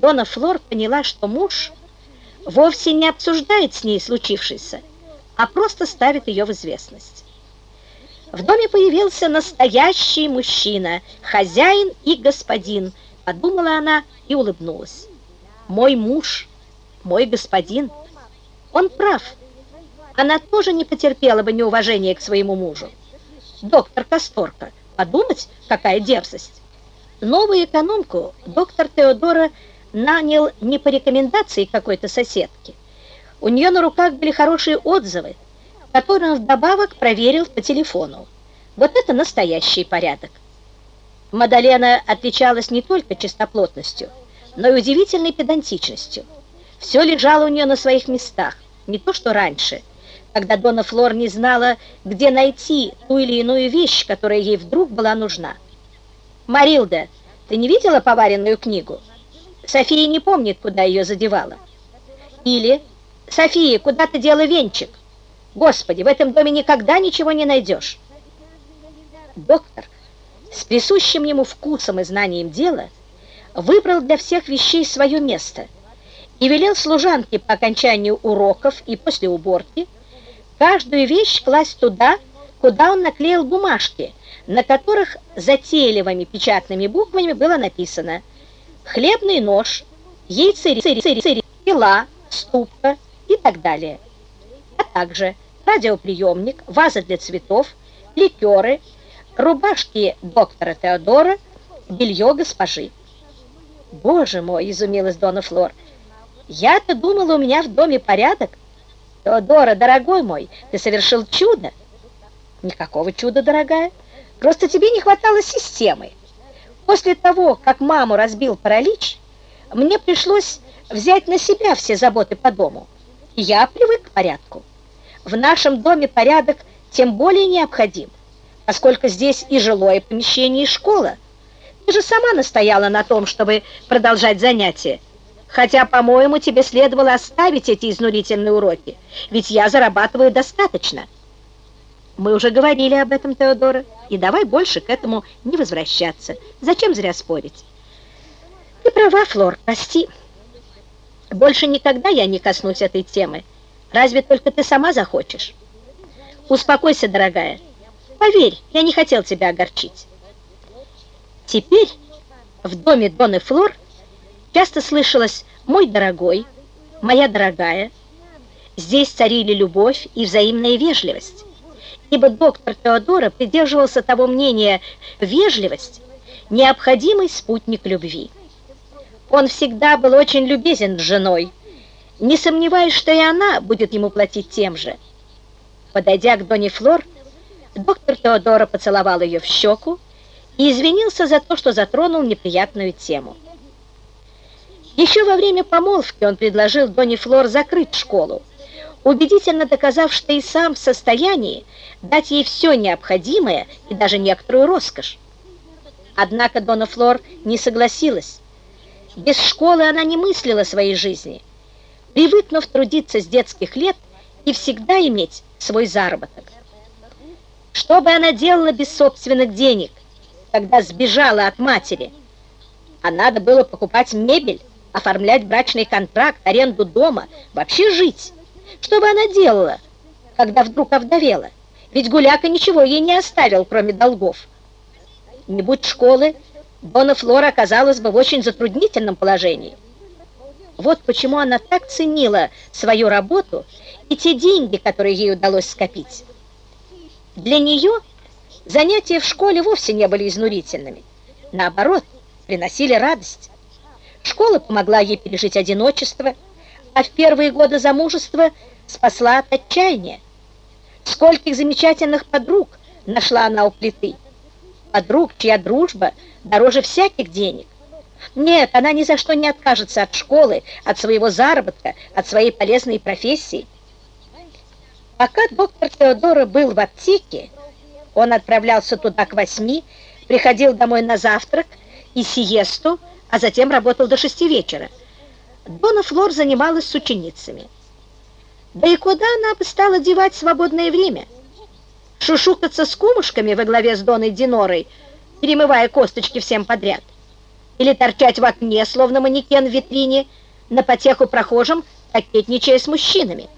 Дона Флор поняла, что муж вовсе не обсуждает с ней случившееся, а просто ставит ее в известность. В доме появился настоящий мужчина, хозяин и господин, подумала она и улыбнулась. Мой муж, мой господин, он прав. Она тоже не потерпела бы неуважения к своему мужу. Доктор Касторка, подумать, какая дерзость. Новую экономку доктор Теодора нанял не по рекомендации какой-то соседки. У нее на руках были хорошие отзывы, которые он вдобавок проверил по телефону. Вот это настоящий порядок. Мадалена отличалась не только чистоплотностью, но и удивительной педантичностью. Все лежало у нее на своих местах, не то что раньше, когда Дона Флор не знала, где найти ту или иную вещь, которая ей вдруг была нужна. «Марилда, ты не видела поваренную книгу?» София не помнит, куда ее задевала. Или «София, куда ты дела венчик?» «Господи, в этом доме никогда ничего не найдешь!» Доктор с присущим ему вкусом и знанием дела выбрал для всех вещей свое место и велел служанке по окончанию уроков и после уборки каждую вещь класть туда, куда он наклеил бумажки, на которых затейливыми печатными буквами было написано «Хлебный нож», «Яйцери», «Пила», «Ступка» и так далее, а также радиоприемник, ваза для цветов, ликеры, рубашки доктора Теодора, белье госпожи. «Боже мой!» — изумилась Дона Флор. «Я-то думала, у меня в доме порядок. Теодора, дорогой мой, ты совершил чудо!» «Никакого чуда, дорогая. Просто тебе не хватало системы. После того, как маму разбил паралич, мне пришлось взять на себя все заботы по дому. Я привык к порядку. В нашем доме порядок тем более необходим, поскольку здесь и жилое помещение, и школа. Ты же сама настояла на том, чтобы продолжать занятия. Хотя, по-моему, тебе следовало оставить эти изнурительные уроки, ведь я зарабатываю достаточно. Мы уже говорили об этом, Теодора, и давай больше к этому не возвращаться. Зачем зря спорить? Ты права, Флор, прости. Больше никогда я не коснусь этой темы. Разве только ты сама захочешь. Успокойся, дорогая. Поверь, я не хотел тебя огорчить. Теперь в доме Доны Флор часто слышалось «мой дорогой», «моя дорогая». Здесь царили любовь и взаимная вежливость, ибо доктор Теодора придерживался того мнения «вежливость – необходимый спутник любви». Он всегда был очень любезен с женой, не сомневаясь, что и она будет ему платить тем же. Подойдя к Доне Флор, доктор Теодора поцеловал ее в щеку и извинился за то, что затронул неприятную тему. Еще во время помолвки он предложил Доне Флор закрыть школу, убедительно доказав, что и сам в состоянии дать ей все необходимое и даже некоторую роскошь. Однако Дона Флор не согласилась. Без школы она не мыслила своей жизни, привыкнув трудиться с детских лет и всегда иметь свой заработок. Что бы она делала без собственных денег, когда сбежала от матери? А надо было покупать мебель, оформлять брачный контракт, аренду дома, вообще жить. Что бы она делала, когда вдруг овдовела? Ведь Гуляка ничего ей не оставил, кроме долгов. Не будь школы, Дона Флора оказалась бы в очень затруднительном положении. Вот почему она так ценила свою работу и те деньги, которые ей удалось скопить. Для нее занятия в школе вовсе не были изнурительными. Наоборот, приносили радость. Школа помогла ей пережить одиночество, а в первые годы замужества спасла от отчаяния. Скольких замечательных подруг нашла она у плиты. Подруг, чья дружба дороже всяких денег. Нет, она ни за что не откажется от школы, от своего заработка, от своей полезной профессии. Пока доктор Теодора был в аптеке, он отправлялся туда к восьми, приходил домой на завтрак и сиесту, а затем работал до шести вечера. Дона Флор занималась с ученицами. Да и куда она бы стала девать свободное время? Шушукаться с кумушками во главе с Доной Динорой, перемывая косточки всем подряд. или торчать в окне, словно манекен в витрине, на потеху прохожим, кокетничая с мужчинами.